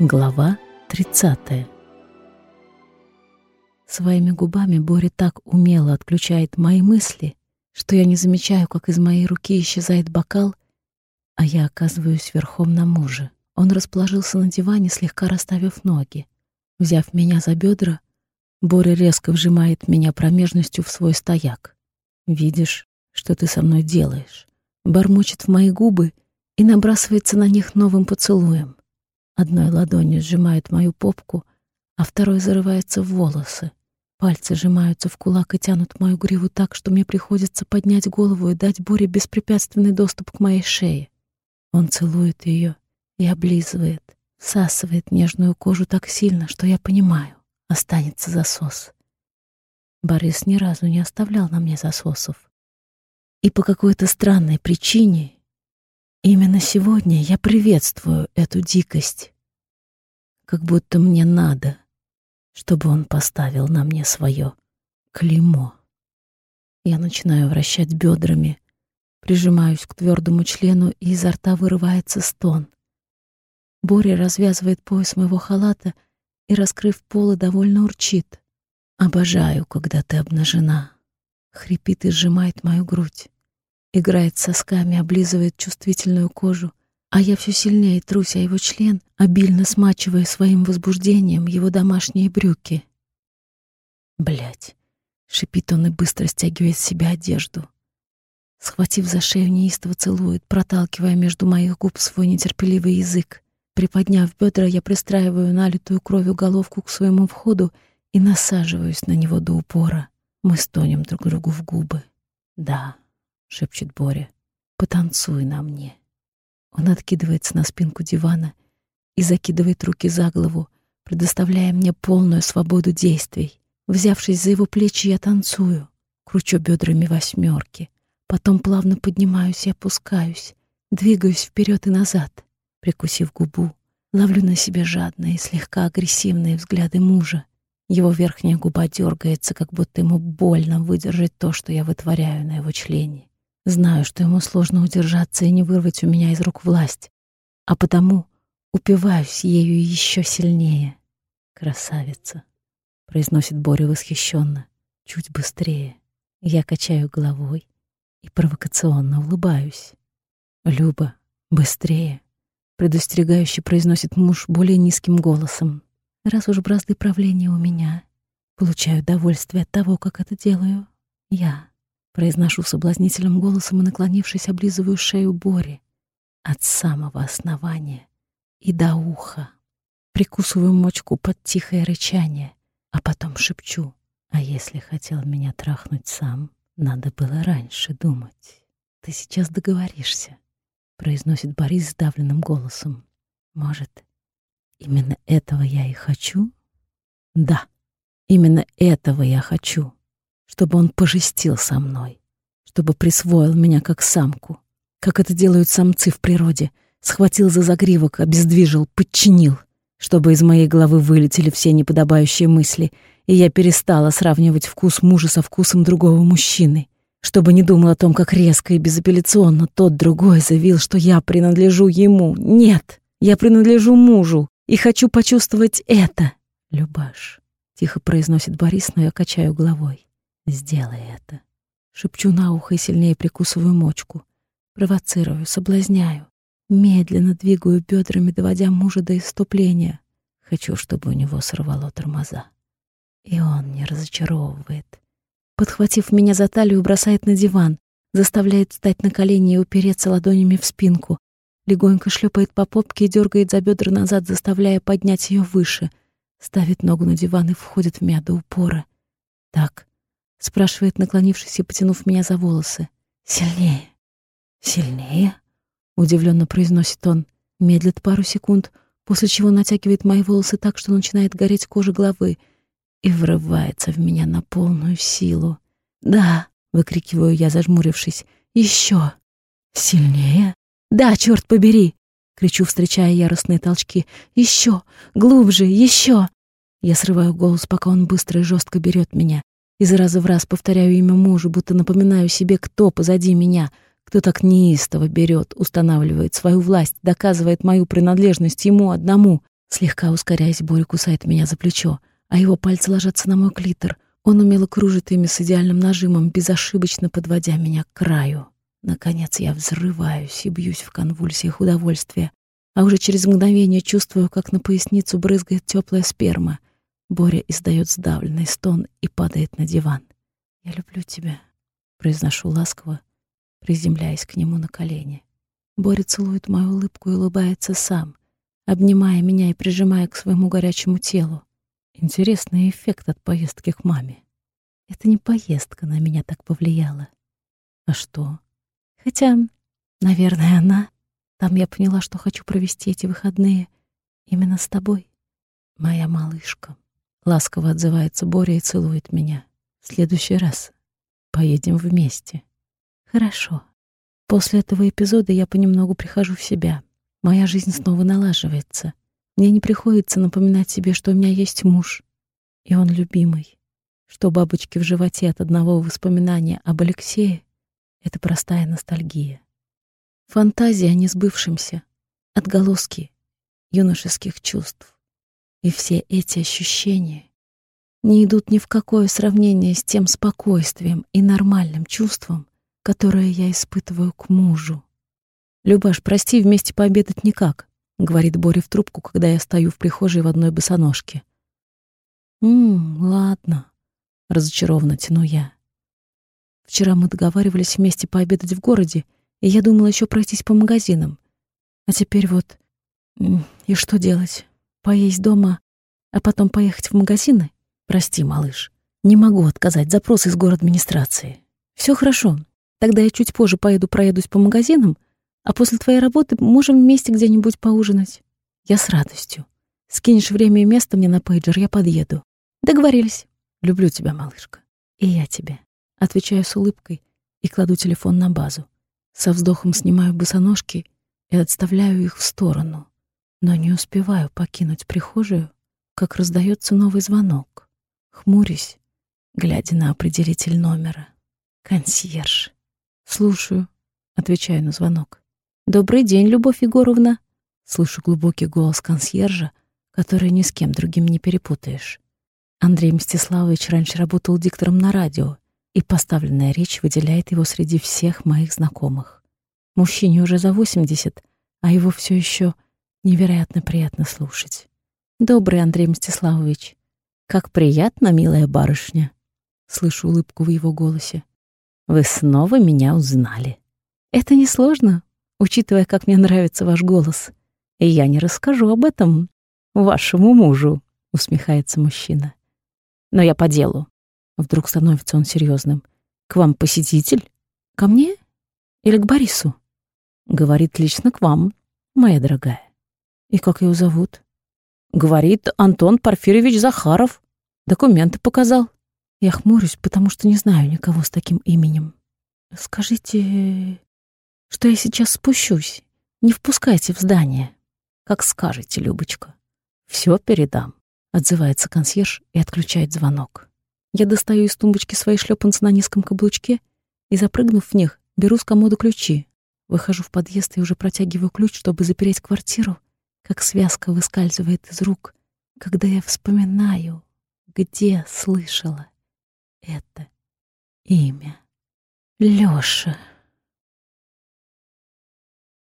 Глава 30 Своими губами Боря так умело отключает мои мысли, что я не замечаю, как из моей руки исчезает бокал, а я оказываюсь верхом на муже. Он расположился на диване, слегка расставив ноги. Взяв меня за бедра, Боря резко вжимает меня промежностью в свой стояк. «Видишь, что ты со мной делаешь?» Бормочет в мои губы и набрасывается на них новым поцелуем. Одной ладонью сжимает мою попку, а второй зарывается в волосы. Пальцы сжимаются в кулак и тянут мою гриву так, что мне приходится поднять голову и дать Боре беспрепятственный доступ к моей шее. Он целует ее и облизывает, всасывает нежную кожу так сильно, что я понимаю, останется засос. Борис ни разу не оставлял на мне засосов. И по какой-то странной причине Именно сегодня я приветствую эту дикость, как будто мне надо, чтобы он поставил на мне свое клеймо. Я начинаю вращать бедрами, прижимаюсь к твердому члену, и изо рта вырывается стон. Боря развязывает пояс моего халата и, раскрыв полы, довольно урчит. «Обожаю, когда ты обнажена», — хрипит и сжимает мою грудь играет сосками, облизывает чувствительную кожу, а я все сильнее трусь о его член, обильно смачивая своим возбуждением его домашние брюки. Блять, шипит он и быстро стягивает с себя одежду. Схватив за шею, неистово целует, проталкивая между моих губ свой нетерпеливый язык. Приподняв бедра, я пристраиваю налитую кровью головку к своему входу и насаживаюсь на него до упора. Мы стонем друг другу в губы. Да, — шепчет Боря. «Потанцуй на мне». Он откидывается на спинку дивана и закидывает руки за голову, предоставляя мне полную свободу действий. Взявшись за его плечи, я танцую, кручу бедрами восьмерки, потом плавно поднимаюсь и опускаюсь, двигаюсь вперед и назад, прикусив губу, ловлю на себе жадные, и слегка агрессивные взгляды мужа. Его верхняя губа дергается, как будто ему больно выдержать то, что я вытворяю на его члене. Знаю, что ему сложно удержаться и не вырвать у меня из рук власть, а потому упиваюсь ею еще сильнее. «Красавица», — произносит Боря восхищенно, чуть быстрее. Я качаю головой и провокационно улыбаюсь. «Люба, быстрее», — предостерегающе произносит муж более низким голосом. «Раз уж бразды правления у меня, получаю удовольствие от того, как это делаю я». Произношу соблазнительным голосом и, наклонившись, облизываю шею Бори от самого основания и до уха. Прикусываю мочку под тихое рычание, а потом шепчу. А если хотел меня трахнуть сам, надо было раньше думать. Ты сейчас договоришься, произносит Борис сдавленным голосом. Может, именно этого я и хочу? Да, именно этого я хочу чтобы он пожестил со мной, чтобы присвоил меня как самку, как это делают самцы в природе, схватил за загривок, обездвижил, подчинил, чтобы из моей головы вылетели все неподобающие мысли, и я перестала сравнивать вкус мужа со вкусом другого мужчины, чтобы не думал о том, как резко и безапелляционно тот другой заявил, что я принадлежу ему. Нет, я принадлежу мужу и хочу почувствовать это. Любаш, тихо произносит Борис, но я качаю головой. Сделай это. Шепчу на ухо и сильнее прикусываю мочку. Провоцирую, соблазняю. Медленно двигаю бедрами, доводя мужа до иступления. Хочу, чтобы у него сорвало тормоза. И он не разочаровывает. Подхватив меня за талию, бросает на диван, заставляет встать на колени и упереться ладонями в спинку. Легонько шлепает по попке и дергает за бедра назад, заставляя поднять ее выше. Ставит ногу на диван и входит в меня до упора. Так, — спрашивает, наклонившись и потянув меня за волосы. «Сильнее». «Сильнее?» — удивленно произносит он. Медлит пару секунд, после чего натягивает мои волосы так, что начинает гореть кожа головы и врывается в меня на полную силу. «Да!» — выкрикиваю я, зажмурившись. «Еще!» «Сильнее?» «Да, черт побери!» — кричу, встречая яростные толчки. «Еще! Глубже! Еще!» Я срываю голос, пока он быстро и жестко берет меня. Из раза в раз повторяю имя мужа, будто напоминаю себе, кто позади меня, кто так неистово берет, устанавливает свою власть, доказывает мою принадлежность ему одному. Слегка ускоряясь, Боря кусает меня за плечо, а его пальцы ложатся на мой клитор. Он умело кружит ими с идеальным нажимом, безошибочно подводя меня к краю. Наконец я взрываюсь и бьюсь в конвульсиях удовольствия, а уже через мгновение чувствую, как на поясницу брызгает теплая сперма. Боря издает сдавленный стон и падает на диван. «Я люблю тебя», — произношу ласково, приземляясь к нему на колени. Боря целует мою улыбку и улыбается сам, обнимая меня и прижимая к своему горячему телу. Интересный эффект от поездки к маме. Это не поездка на меня так повлияла. А что? Хотя, наверное, она... Там я поняла, что хочу провести эти выходные именно с тобой, моя малышка. Ласково отзывается Боря и целует меня. В следующий раз поедем вместе. Хорошо. После этого эпизода я понемногу прихожу в себя. Моя жизнь снова налаживается. Мне не приходится напоминать себе, что у меня есть муж, и он любимый, что бабочки в животе от одного воспоминания об Алексее — это простая ностальгия. Фантазия о несбывшемся, отголоски юношеских чувств. И все эти ощущения не идут ни в какое сравнение с тем спокойствием и нормальным чувством, которое я испытываю к мужу. «Любаш, прости, вместе пообедать никак», — говорит Боря в трубку, когда я стою в прихожей в одной босоножке. «Ммм, ладно», — разочарованно тяну я. Вчера мы договаривались вместе пообедать в городе, и я думала еще пройтись по магазинам. А теперь вот... И что делать? Поесть дома, а потом поехать в магазины? Прости, малыш. Не могу отказать. Запрос из город администрации. Все хорошо. Тогда я чуть позже поеду проедусь по магазинам, а после твоей работы можем вместе где-нибудь поужинать. Я с радостью. Скинешь время и место мне на пейджер, я подъеду. Договорились. Люблю тебя, малышка. И я тебя. Отвечаю с улыбкой и кладу телефон на базу. Со вздохом снимаю босоножки и отставляю их в сторону, но не успеваю покинуть прихожую, как раздается новый звонок. Хмурюсь, глядя на определитель номера. Консьерж. «Слушаю», — отвечаю на звонок. «Добрый день, Любовь Егоровна». Слышу глубокий голос консьержа, который ни с кем другим не перепутаешь. Андрей Мстиславович раньше работал диктором на радио и поставленная речь выделяет его среди всех моих знакомых. Мужчине уже за 80, а его все еще невероятно приятно слушать. Добрый Андрей Мстиславович. Как приятно, милая барышня. Слышу улыбку в его голосе. Вы снова меня узнали. Это несложно, учитывая, как мне нравится ваш голос. И я не расскажу об этом вашему мужу, усмехается мужчина. Но я по делу. Вдруг становится он серьезным. «К вам посетитель? Ко мне? Или к Борису?» «Говорит лично к вам, моя дорогая». «И как его зовут?» «Говорит Антон Порфирьевич Захаров. Документы показал». Я хмурюсь, потому что не знаю никого с таким именем. «Скажите, что я сейчас спущусь. Не впускайте в здание». «Как скажете, Любочка. Все передам», — отзывается консьерж и отключает звонок. Я достаю из тумбочки свои шлепанцы на низком каблучке и, запрыгнув в них, беру с комода ключи. Выхожу в подъезд и уже протягиваю ключ, чтобы запереть квартиру, как связка выскальзывает из рук, когда я вспоминаю, где слышала это имя. Лёша.